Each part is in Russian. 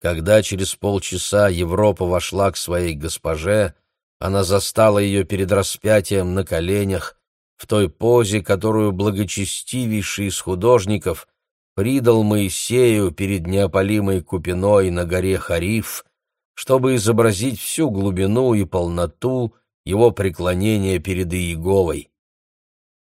Когда через полчаса Европа вошла к своей госпоже, она застала ее перед распятием на коленях, в той позе, которую благочестивейший из художников придал Моисею перед неопалимой купиной на горе Хариф, чтобы изобразить всю глубину и полноту его преклонения перед Иеговой.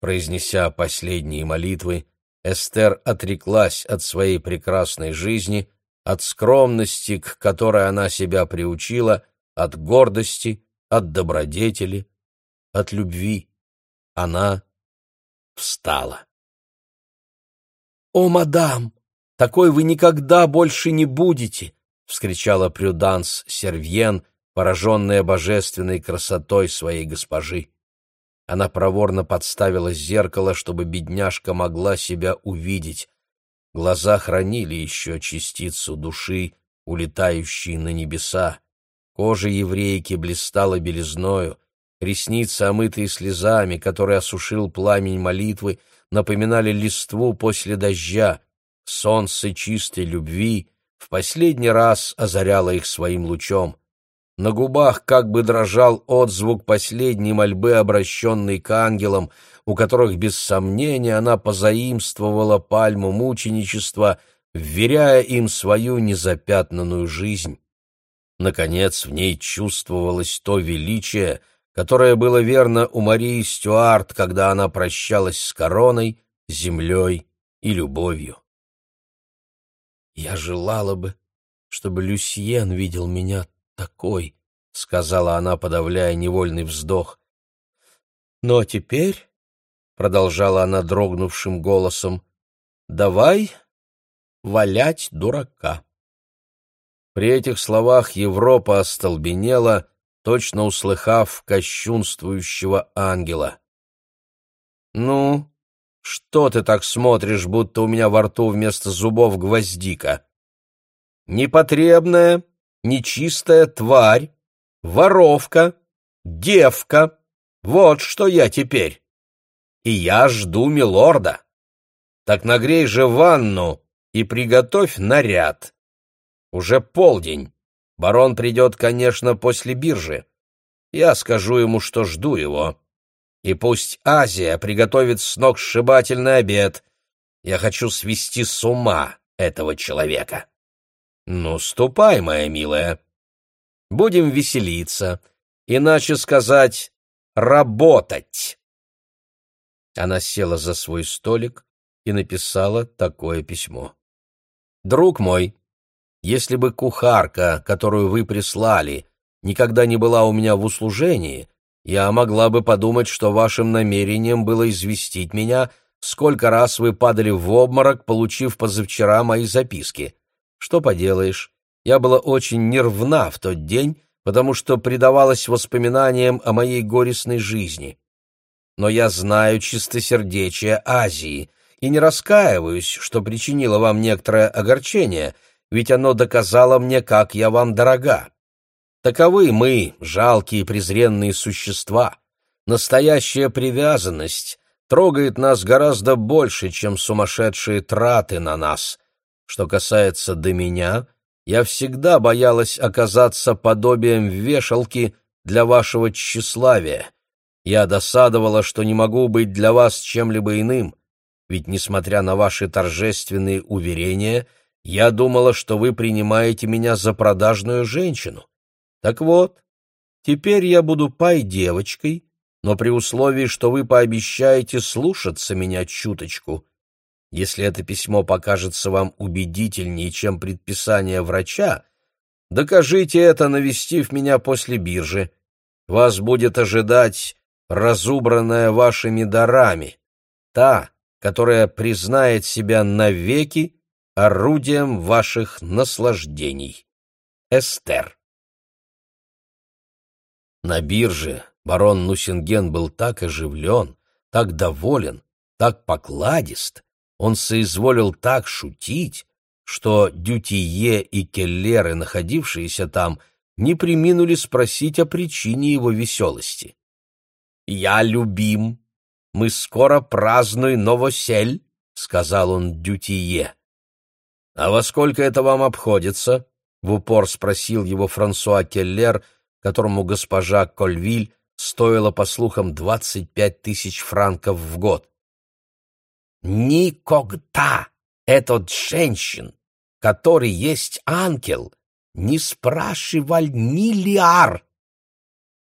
Произнеся последние молитвы, Эстер отреклась от своей прекрасной жизни, от скромности, к которой она себя приучила, от гордости, от добродетели, от любви. Она встала. «О, мадам, такой вы никогда больше не будете!» — вскричала Прюданс Сервьен, пораженная божественной красотой своей госпожи. Она проворно подставила зеркало, чтобы бедняжка могла себя увидеть. Глаза хранили еще частицу души, улетающей на небеса. Кожа еврейки блистала белизною, ресницы, омытые слезами, которые осушил пламень молитвы, напоминали листву после дождя. Солнце чистой любви в последний раз озаряло их своим лучом. На губах как бы дрожал отзвук последней мольбы, обращенной к ангелам, у которых, без сомнения, она позаимствовала пальму мученичества, вверяя им свою незапятнанную жизнь. Наконец, в ней чувствовалось то величие, которое было верно у Марии Стюарт, когда она прощалась с короной, землей и любовью. «Я желала бы, чтобы Люсьен видел меня такой», — сказала она, подавляя невольный вздох. «Но теперь», — продолжала она дрогнувшим голосом, — «давай валять дурака». При этих словах Европа остолбенела, точно услыхав кощунствующего ангела. «Ну, что ты так смотришь, будто у меня во рту вместо зубов гвоздика?» «Непотребная, нечистая тварь, воровка, девка. Вот что я теперь. И я жду милорда. Так нагрей же ванну и приготовь наряд. Уже полдень. Барон придет, конечно, после биржи. Я скажу ему, что жду его. И пусть Азия приготовит сногсшибательный обед. Я хочу свести с ума этого человека. «Ну, ступай, моя милая. Будем веселиться, иначе сказать «работать». Она села за свой столик и написала такое письмо. «Друг мой, если бы кухарка, которую вы прислали, никогда не была у меня в услужении, я могла бы подумать, что вашим намерением было известить меня, сколько раз вы падали в обморок, получив позавчера мои записки. Что поделаешь, я была очень нервна в тот день, потому что предавалась воспоминаниям о моей горестной жизни. Но я знаю чистосердечие Азии и не раскаиваюсь, что причинила вам некоторое огорчение, ведь оно доказало мне, как я вам дорога. Таковы мы, жалкие презренные существа. Настоящая привязанность трогает нас гораздо больше, чем сумасшедшие траты на нас. Что касается до меня, я всегда боялась оказаться подобием вешалки для вашего тщеславия. Я досадовала, что не могу быть для вас чем-либо иным, ведь, несмотря на ваши торжественные уверения, я думала, что вы принимаете меня за продажную женщину. Так вот, теперь я буду пай-девочкой, но при условии, что вы пообещаете слушаться меня чуточку. Если это письмо покажется вам убедительнее, чем предписание врача, докажите это, навестив меня после биржи. Вас будет ожидать разубранная вашими дарами, та, которая признает себя навеки орудием ваших наслаждений. Эстер. На бирже барон Нусинген был так оживлен, так доволен, так покладист, он соизволил так шутить, что Дютие и Келлеры, находившиеся там, не приминули спросить о причине его веселости. «Я любим. Мы скоро празднуем новосель», — сказал он Дютие. «А во сколько это вам обходится?» в упор спросил его Франсуа Келлер, которому госпожа Кольвиль стоила, по слухам, двадцать пять тысяч франков в год. «Никогда этот женщин, который есть ангел, не спрашивал миллиар!»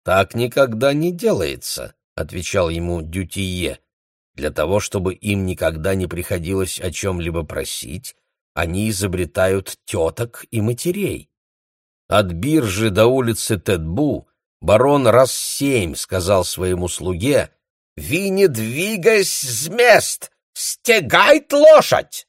«Так никогда не делается», — отвечал ему Дютие. «Для того, чтобы им никогда не приходилось о чем-либо просить, они изобретают теток и матерей. От биржи до улицы Тедбу барон раз семь сказал своему слуге «Ви не двигайся с мест! Стегает лошадь!»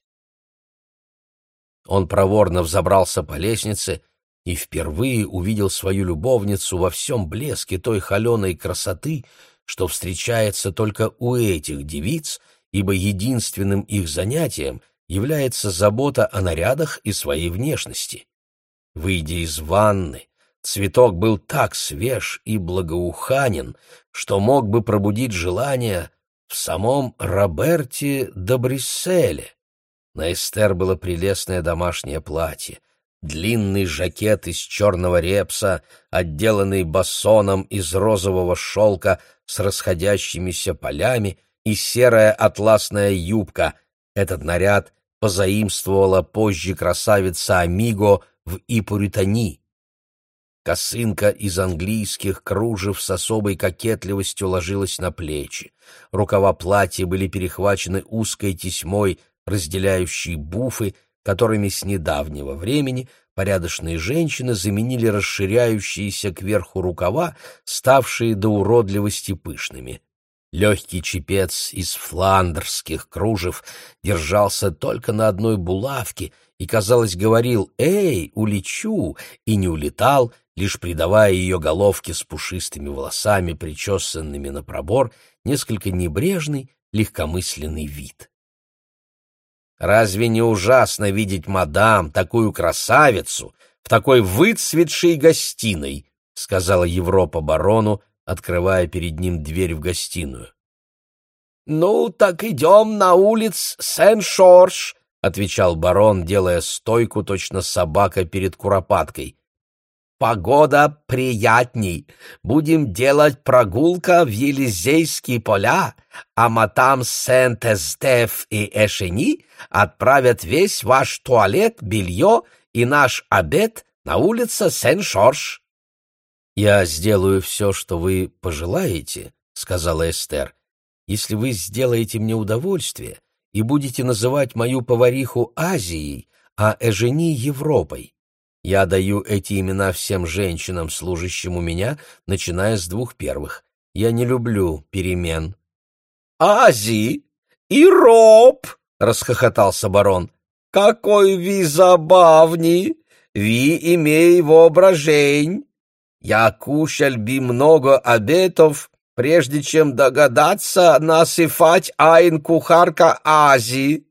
Он проворно взобрался по лестнице и впервые увидел свою любовницу во всем блеске той холеной красоты, что встречается только у этих девиц, ибо единственным их занятием является забота о нарядах и своей внешности. Выйдя из ванны, цветок был так свеж и благоуханен, что мог бы пробудить желание в самом Роберте де Брисселе. На Эстер было прелестное домашнее платье, длинный жакет из черного репса, отделанный басоном из розового шелка с расходящимися полями и серая атласная юбка. Этот наряд позаимствовала позже красавица Амиго в Ипуритани. Косынка из английских кружев с особой кокетливостью ложилась на плечи. Рукава платья были перехвачены узкой тесьмой, разделяющей буфы, которыми с недавнего времени порядочные женщины заменили расширяющиеся кверху рукава, ставшие до уродливости пышными. Легкий чепец из фландерских кружев держался только на одной булавке и, казалось, говорил «Эй, улечу!» и не улетал, лишь придавая ее головке с пушистыми волосами, причесанными на пробор, несколько небрежный, легкомысленный вид. Разве не ужасно видеть мадам, такую красавицу, в такой выцветшей гостиной, — сказала Европа барону, открывая перед ним дверь в гостиную. — Ну, так идем на улиц Сен-Шорш, — отвечал барон, делая стойку, точно собака перед куропаткой. — Погода приятней. Будем делать прогулка в Елизейские поля, а матам Сент-Эстеф и Эшени отправят весь ваш туалет, белье и наш обед на улице Сен-Шорш. «Я сделаю все, что вы пожелаете», — сказала Эстер, «если вы сделаете мне удовольствие и будете называть мою повариху Азией, а Эжени — Европой. Я даю эти имена всем женщинам, служащим у меня, начиная с двух первых. Я не люблю перемен». «Азии и Роб!» — расхохотался барон. «Какой ви забавный! Ви имей воображень!» Я кушал би много обетов, прежде чем догадаться насыпать айн кухарка Ази.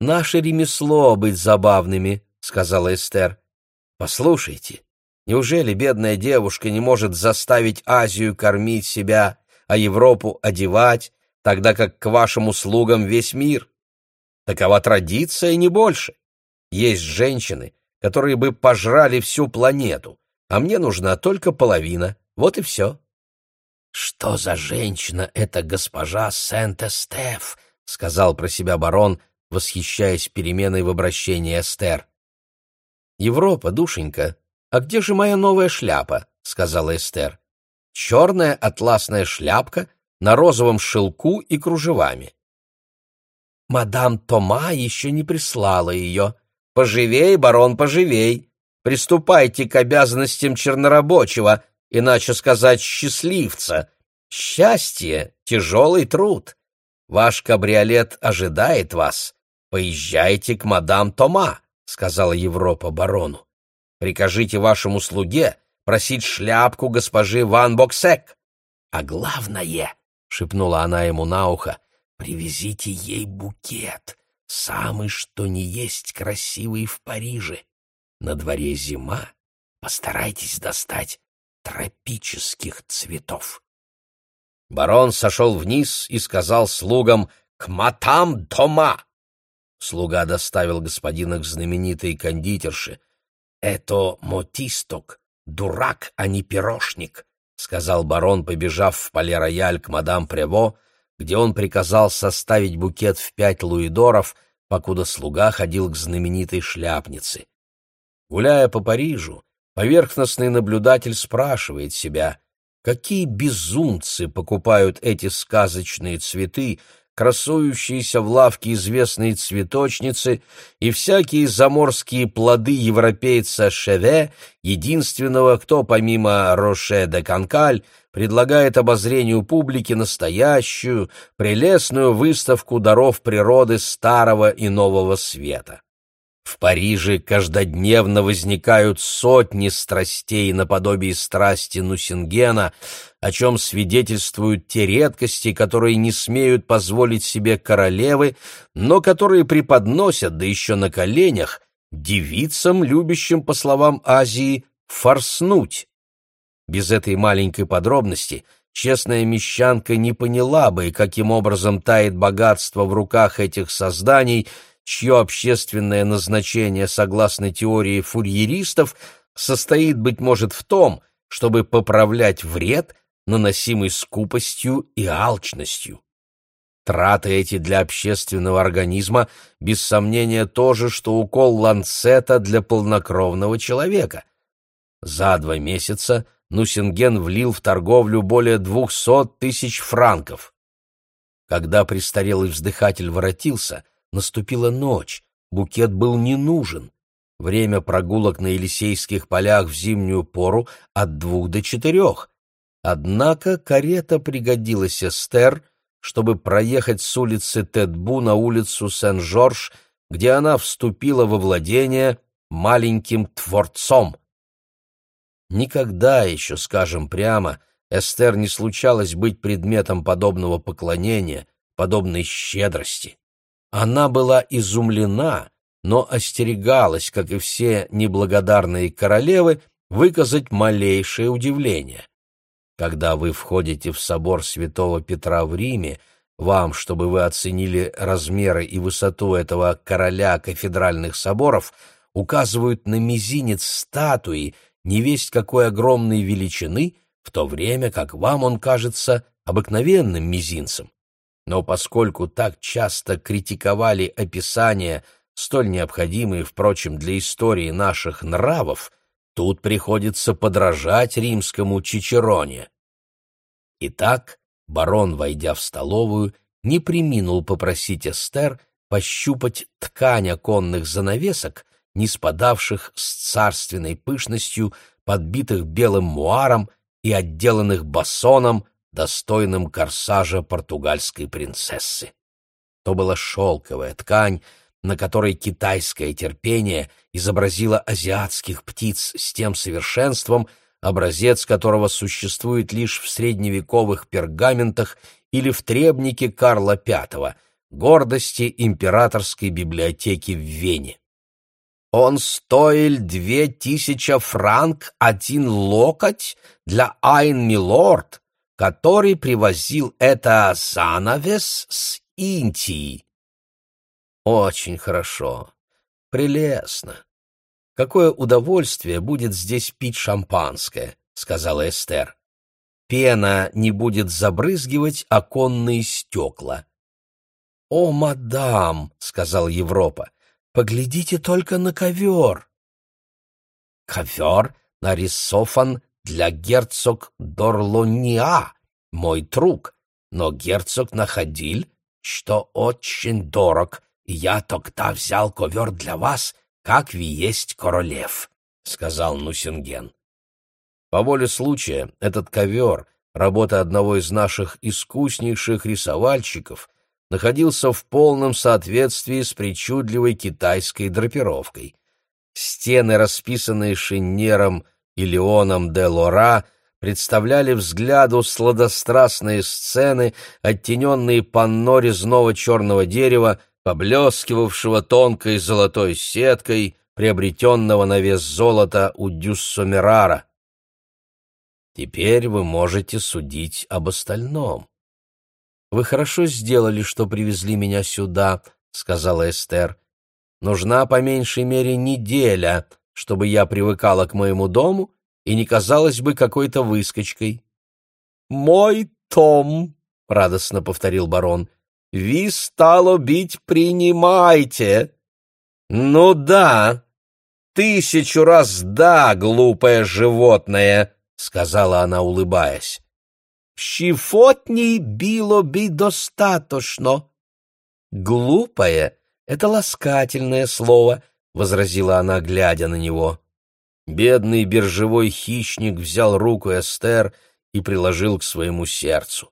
«Наше ремесло быть забавными», — сказала Эстер. «Послушайте, неужели бедная девушка не может заставить Азию кормить себя, а Европу одевать, тогда как к вашим услугам весь мир? Такова традиция не больше. Есть женщины, которые бы пожрали всю планету, а мне нужна только половина. Вот и все. — Что за женщина эта госпожа Сент-Эстеф? — сказал про себя барон, восхищаясь переменой в обращении Эстер. — Европа, душенька, а где же моя новая шляпа? — сказала Эстер. — Черная атласная шляпка на розовом шелку и кружевами. Мадам Тома еще не прислала ее. Поживей, барон, поживей. Приступайте к обязанностям чернорабочего, иначе сказать счастливца. Счастье — тяжелый труд. Ваш кабриолет ожидает вас. Поезжайте к мадам Тома, — сказала Европа барону. Прикажите вашему слуге просить шляпку госпожи Ван Боксек. А главное, — шепнула она ему на ухо, — привезите ей букет, самый что ни есть красивый в Париже. На дворе зима, постарайтесь достать тропических цветов. Барон сошел вниз и сказал слугам «К матам дома!» Слуга доставил господина к знаменитой кондитерше, «Это мотисток, дурак, а не пирожник», — сказал барон, побежав в поле-рояль к мадам Прево, где он приказал составить букет в пять луидоров, покуда слуга ходил к знаменитой шляпнице. Гуляя по Парижу, поверхностный наблюдатель спрашивает себя, какие безумцы покупают эти сказочные цветы, красующиеся в лавке известной цветочницы и всякие заморские плоды европейца Шеве, единственного, кто помимо Роше де Канкаль предлагает обозрению публики настоящую, прелестную выставку даров природы старого и нового света. В Париже каждодневно возникают сотни страстей наподобие страсти Нусингена, о чем свидетельствуют те редкости, которые не смеют позволить себе королевы, но которые преподносят, да еще на коленях, девицам, любящим, по словам Азии, форснуть. Без этой маленькой подробности честная мещанка не поняла бы, каким образом тает богатство в руках этих созданий — чье общественное назначение, согласно теории фурьеристов, состоит, быть может, в том, чтобы поправлять вред, наносимый скупостью и алчностью. Траты эти для общественного организма, без сомнения, то же, что укол ланцета для полнокровного человека. За два месяца Нусинген влил в торговлю более двухсот тысяч франков. Когда престарелый вздыхатель воротился — Наступила ночь, букет был не нужен. Время прогулок на Елисейских полях в зимнюю пору от двух до четырех. Однако карета пригодилась Эстер, чтобы проехать с улицы Тедбу на улицу Сен-Жорж, где она вступила во владение маленьким творцом. Никогда еще, скажем прямо, Эстер не случалось быть предметом подобного поклонения, подобной щедрости. Она была изумлена, но остерегалась, как и все неблагодарные королевы, выказать малейшее удивление. Когда вы входите в собор святого Петра в Риме, вам, чтобы вы оценили размеры и высоту этого короля кафедральных соборов, указывают на мизинец статуи, невесть какой огромной величины, в то время как вам он кажется обыкновенным мизинцем. Но поскольку так часто критиковали описания, столь необходимые, впрочем, для истории наших нравов, тут приходится подражать римскому Чичероне. Итак, барон, войдя в столовую, не приминул попросить Эстер пощупать ткань оконных занавесок, не спадавших с царственной пышностью, подбитых белым муаром и отделанных басоном, достойным корсажа португальской принцессы. То была шелковая ткань, на которой китайское терпение изобразило азиатских птиц с тем совершенством, образец которого существует лишь в средневековых пергаментах или в требнике Карла V, гордости императорской библиотеки в Вене. Он стоил две тысячи франк один локоть для Айн Милорд, который привозил это занавес с Индии. Очень хорошо. Прелестно. Какое удовольствие будет здесь пить шампанское, сказала Эстер. Пена не будет забрызгивать оконные стекла. О, мадам, сказал Европа, поглядите только на ковер. Ковер нарисован для герцог Дорлония, мой друг, но герцог находил, что очень дорог, и я тогда взял ковер для вас, как вы есть королев», — сказал Нусинген. По воле случая этот ковер, работа одного из наших искуснейших рисовальщиков, находился в полном соответствии с причудливой китайской драпировкой. Стены, расписанные шиннером, и Леоном де Лора представляли взгляду сладострастные сцены, оттененные панно резного черного дерева, поблескивавшего тонкой золотой сеткой, приобретенного на вес золота у Дюссомерара. Теперь вы можете судить об остальном. «Вы хорошо сделали, что привезли меня сюда», — сказала Эстер. «Нужна по меньшей мере неделя, чтобы я привыкала к моему дому и не казалась бы какой-то выскочкой. «Мой Том», — радостно повторил барон, — «ви, стало бить, принимайте». «Ну да, тысячу раз да, глупое животное», — сказала она, улыбаясь. «Щифотней било би достаточно». «Глупое — это ласкательное слово», — возразила она, глядя на него. Бедный биржевой хищник взял руку Эстер и приложил к своему сердцу.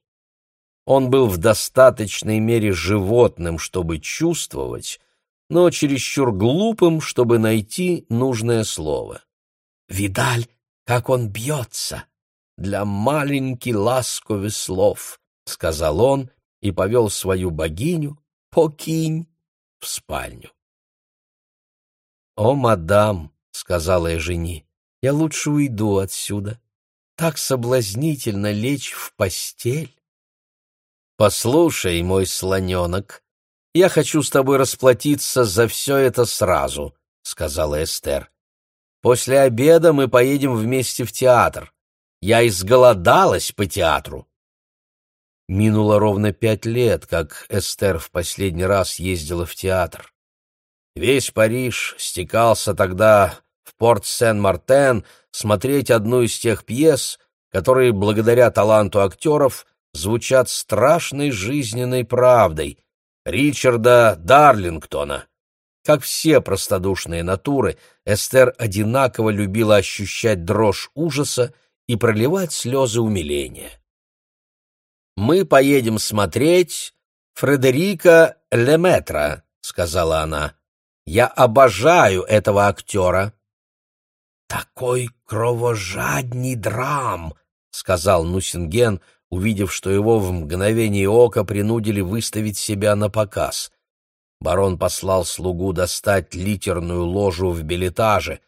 Он был в достаточной мере животным, чтобы чувствовать, но чересчур глупым, чтобы найти нужное слово. «Видаль, как он бьется! Для маленький ласковый слов!» — сказал он и повел свою богиню, покинь, в спальню. «О, мадам!» — сказала я жени, — «я лучше уйду отсюда так соблазнительно лечь в постель. Послушай, мой слоненок, я хочу с тобой расплатиться за все это сразу, сказала Эстер. После обеда мы поедем вместе в театр. Я изголодалась по театру. Минуло ровно пять лет, как Эстер в последний раз ездила в театр. Весь Париж стекался тогда в Порт-Сен-Мартен смотреть одну из тех пьес, которые, благодаря таланту актеров, звучат страшной жизненной правдой, Ричарда Дарлингтона. Как все простодушные натуры, Эстер одинаково любила ощущать дрожь ужаса и проливать слезы умиления. «Мы поедем смотреть Фредерика Леметра», — сказала она. «Я обожаю этого актера». «Такой кровожадный драм!» — сказал Нусинген, увидев, что его в мгновение ока принудили выставить себя на показ. Барон послал слугу достать литерную ложу в билетаже.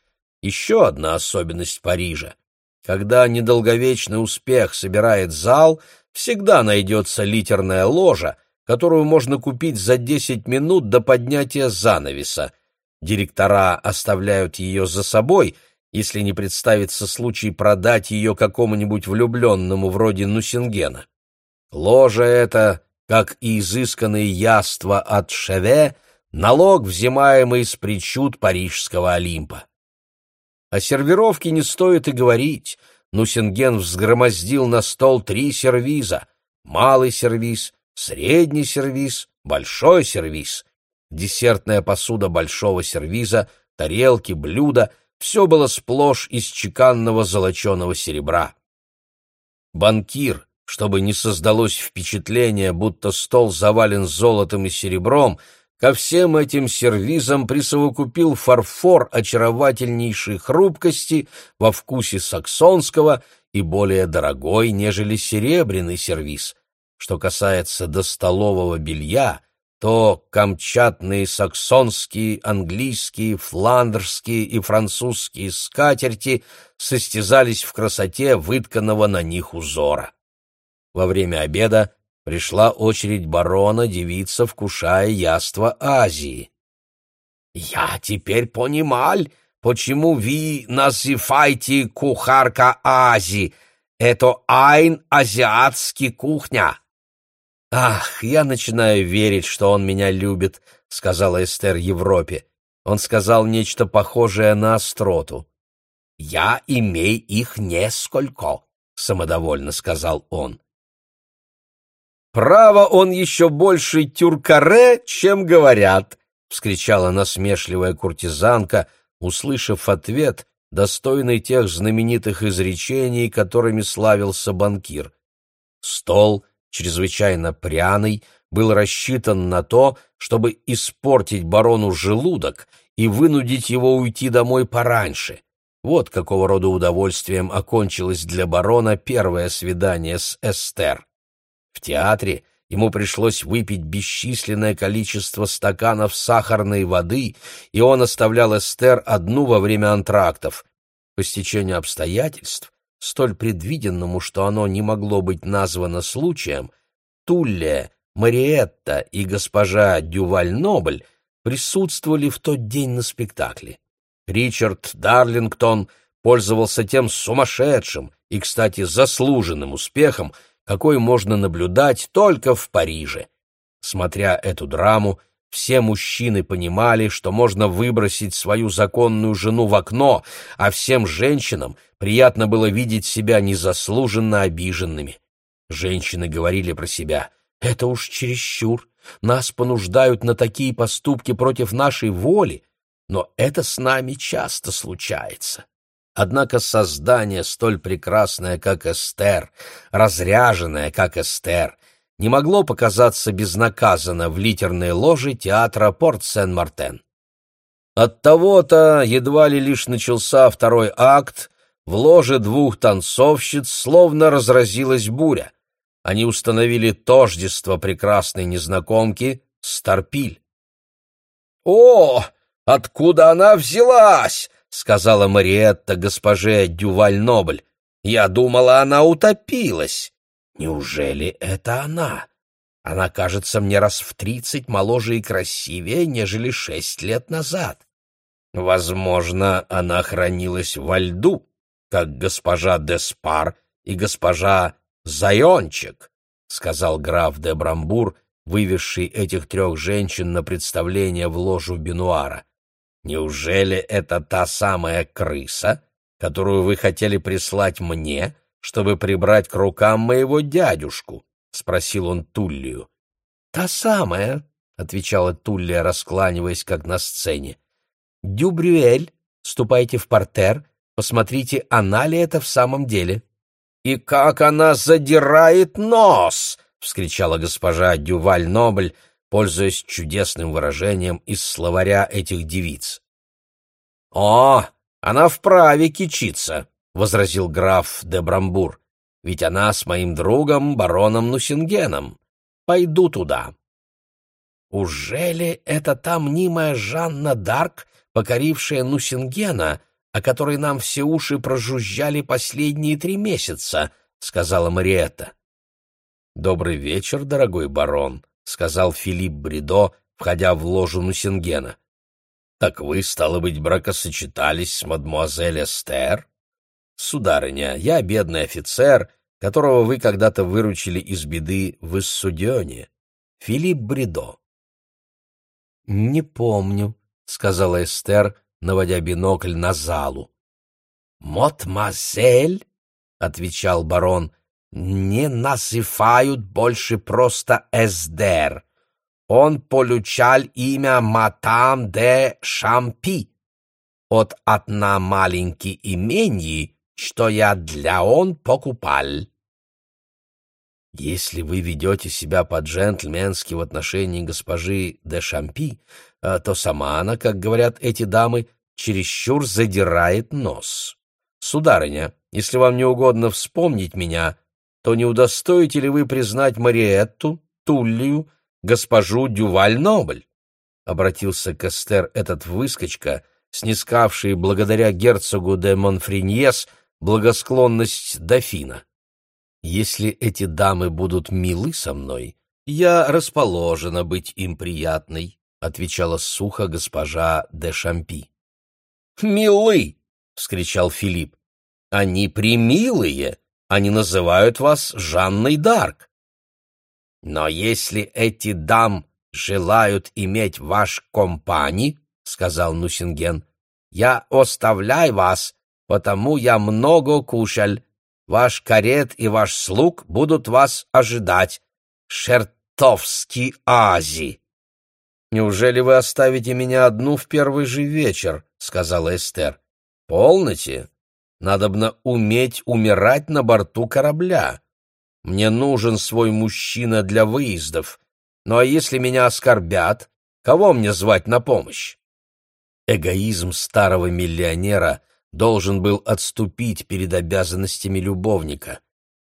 Еще одна особенность Парижа. Когда недолговечный успех собирает зал, всегда найдется литерная ложа, которую можно купить за десять минут до поднятия занавеса. Директора оставляют ее за собой — если не представится случай продать ее какому-нибудь влюбленному вроде Нусингена. Ложа это, как и изысканные яства от Шеве, налог, взимаемый с причуд парижского Олимпа. О сервировке не стоит и говорить. Нусинген взгромоздил на стол три сервиза — малый сервиз, средний сервиз, большой сервиз. Десертная посуда большого сервиза, тарелки, блюда — все было сплошь из чеканного золоченого серебра. Банкир, чтобы не создалось впечатление, будто стол завален золотом и серебром, ко всем этим сервизам присовокупил фарфор очаровательнейшей хрупкости во вкусе саксонского и более дорогой, нежели серебряный сервиз. Что касается достолового белья, то камчатные саксонские, английские, фландерские и французские скатерти состязались в красоте вытканного на них узора. Во время обеда пришла очередь барона девица, вкушая яства Азии. «Я теперь понимал, почему вы называете кухарка Азии. Это айн азиатский кухня», «Ах, я начинаю верить, что он меня любит», — сказала Эстер Европе. Он сказал нечто похожее на остроту. «Я имей их несколько», — самодовольно сказал он. «Право, он еще больше тюркаре, чем говорят», — вскричала насмешливая куртизанка, услышав ответ, достойный тех знаменитых изречений, которыми славился банкир. Стол — чрезвычайно пряный, был рассчитан на то, чтобы испортить барону желудок и вынудить его уйти домой пораньше. Вот какого рода удовольствием окончилось для барона первое свидание с Эстер. В театре ему пришлось выпить бесчисленное количество стаканов сахарной воды, и он оставлял Эстер одну во время антрактов. По стечению обстоятельств столь предвиденному, что оно не могло быть названо случаем, Туллия, Мариетта и госпожа Дюваль-Нобль присутствовали в тот день на спектакле. Ричард Дарлингтон пользовался тем сумасшедшим и, кстати, заслуженным успехом, какой можно наблюдать только в Париже. Смотря эту драму, все мужчины понимали, что можно выбросить свою законную жену в окно, а всем женщинам приятно было видеть себя незаслуженно обиженными. Женщины говорили про себя «Это уж чересчур, нас понуждают на такие поступки против нашей воли, но это с нами часто случается». Однако создание столь прекрасное, как Эстер, разряженное, как Эстер, не могло показаться безнаказанно в литерной ложе театра Порт-Сен-Мартен. Оттого-то едва ли лишь начался второй акт, в ложе двух танцовщиц словно разразилась буря. Они установили тождество прекрасной незнакомки Старпиль. «О, откуда она взялась?» — сказала Мариетта госпоже Дюваль-Нобль. «Я думала, она утопилась». Неужели это она? Она кажется мне раз в тридцать моложе и красивее, нежели шесть лет назад. Возможно, она хранилась во льду, как госпожа Деспар и госпожа Зайончик, — сказал граф де Брамбур, вывезший этих трех женщин на представление в ложу Бенуара. Неужели это та самая крыса, которую вы хотели прислать мне, — чтобы прибрать к рукам моего дядюшку? — спросил он Туллию. — Та самая, — отвечала Туллия, раскланиваясь, как на сцене. — Дюбрюэль, ступайте в портер, посмотрите, она ли это в самом деле. — И как она задирает нос! — вскричала госпожа Дюваль-Нобль, пользуясь чудесным выражением из словаря этих девиц. — О, она вправе кичиться! Возразил граф де Брамбур, — «ведь она с моим другом, бароном Нусингеном. Пойду туда». «Ужели это та мнимая Жанна Дарк, покорившая Нусингена, о которой нам все уши прожужжали последние три месяца?» — сказала Мариетта. «Добрый вечер, дорогой барон», — сказал Филипп Бридо, входя в ложу Нусингена. «Так вы, стало быть, бракосочетались с мадмуазель Эстер?» «Сударыня, я бедный офицер, которого вы когда-то выручили из беды в Иссудёне. Филипп Бридо». «Не помню», — сказала Эстер, наводя бинокль на залу. «Мотмазель», — отвечал барон, — «не называют больше просто Эсдер. Он получал имя Матам де Шампи. От одна маленький имений что я для он покупал. Если вы ведете себя по-джентльменски в отношении госпожи де Шампи, э, то сама она, как говорят эти дамы, чересчур задирает нос. Сударыня, если вам не угодно вспомнить меня, то не удостоите ли вы признать Мариетту, Туллию, госпожу Дюваль-Нобль? Обратился к Эстер этот выскочка, снискавший благодаря герцогу де Монфриньес благосклонность дофина. Если эти дамы будут милы со мной, я расположена быть им приятной, отвечала сухо госпожа де Шампи. Милы! вскричал Филипп. Они примилые, они называют вас Жанной Дарк. Но если эти дам желают иметь ваш компани, сказал Нусинген, я оставляю вас потому я много кушал. Ваш карет и ваш слуг будут вас ожидать. Шертовский Ази!» «Неужели вы оставите меня одну в первый же вечер?» — сказала Эстер. «Полноте. Надобно уметь умирать на борту корабля. Мне нужен свой мужчина для выездов. Ну а если меня оскорбят, кого мне звать на помощь?» Эгоизм старого миллионера — должен был отступить перед обязанностями любовника.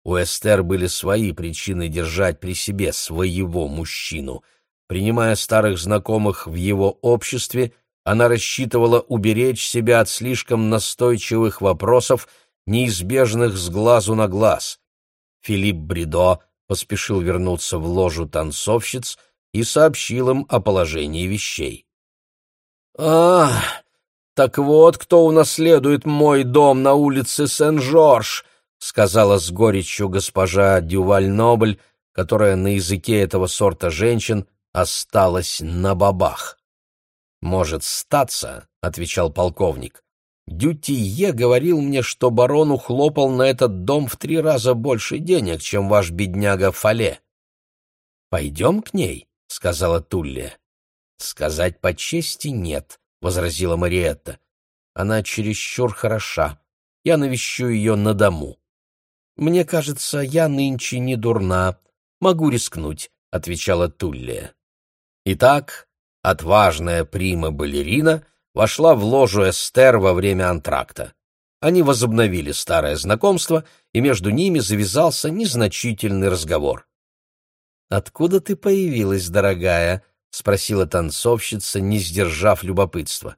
У Эстер были свои причины держать при себе своего мужчину. Принимая старых знакомых в его обществе, она рассчитывала уберечь себя от слишком настойчивых вопросов, неизбежных с глазу на глаз. Филипп Бридо поспешил вернуться в ложу танцовщиц и сообщил им о положении вещей. «Ах, Так вот, кто унаследует мой дом на улице Сен-Жорж, сказала с горечью госпожа Дюваль-Нобль, которая на языке этого сорта женщин осталась на бабах. «Может статься», — отвечал полковник. «Дютие говорил мне, что барон ухлопал на этот дом в три раза больше денег, чем ваш бедняга Фале». «Пойдем к ней», — сказала Туллия. «Сказать по чести нет», — возразила Мариетта. «Она чересчур хороша. Я навещу ее на дому». «Мне кажется, я нынче не дурна. Могу рискнуть», — отвечала Туллия. Итак, отважная прима-балерина вошла в ложу Эстер во время антракта. Они возобновили старое знакомство, и между ними завязался незначительный разговор. «Откуда ты появилась, дорогая?» — спросила танцовщица, не сдержав любопытства.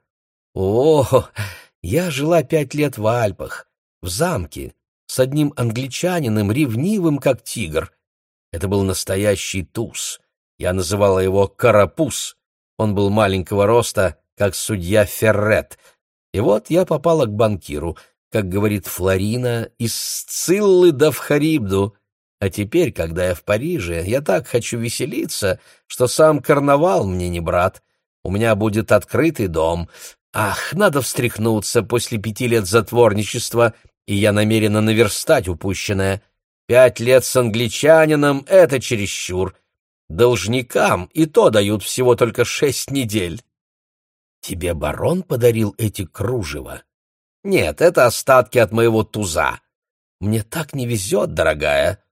«О, я жила пять лет в Альпах, в замке, с одним англичанином, ревнивым, как тигр. Это был настоящий туз. Я называла его «карапуз». Он был маленького роста, как судья Феррет. И вот я попала к банкиру, как говорит Флорина, из Сциллы до Вхарибду. А теперь, когда я в Париже, я так хочу веселиться, что сам карнавал мне не брат. У меня будет открытый дом. Ах, надо встряхнуться после пяти лет затворничества, и я намерена наверстать упущенное. Пять лет с англичанином — это чересчур. Должникам и то дают всего только шесть недель. Тебе барон подарил эти кружева? Нет, это остатки от моего туза. Мне так не везет, дорогая.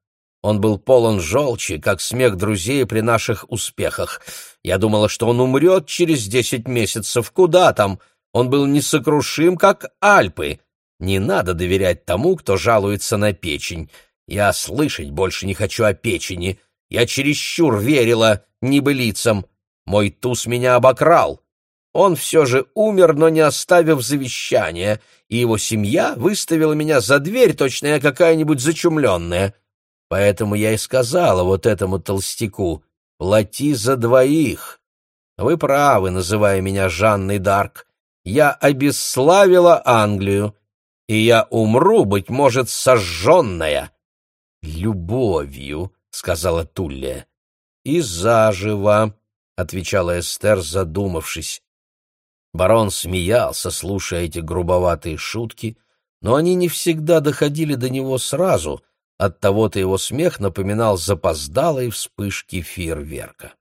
Он был полон желчи, как смех друзей при наших успехах. Я думала, что он умрет через десять месяцев. Куда там? Он был несокрушим, как Альпы. Не надо доверять тому, кто жалуется на печень. Я слышать больше не хочу о печени. Я чересчур верила небылицам. Мой туз меня обокрал. Он все же умер, но не оставив завещания, и его семья выставила меня за дверь, точно я какая-нибудь зачумленная. Поэтому я и сказала вот этому толстяку, плати за двоих. Вы правы, называя меня Жанной Дарк. Я обесславила Англию, и я умру, быть может, сожженная. Любовью, — сказала Туллия. «И заживо», — отвечала Эстер, задумавшись. Барон смеялся, слушая эти грубоватые шутки, но они не всегда доходили до него сразу, оттого-то его смех напоминал запоздалые вспышки фейерверка.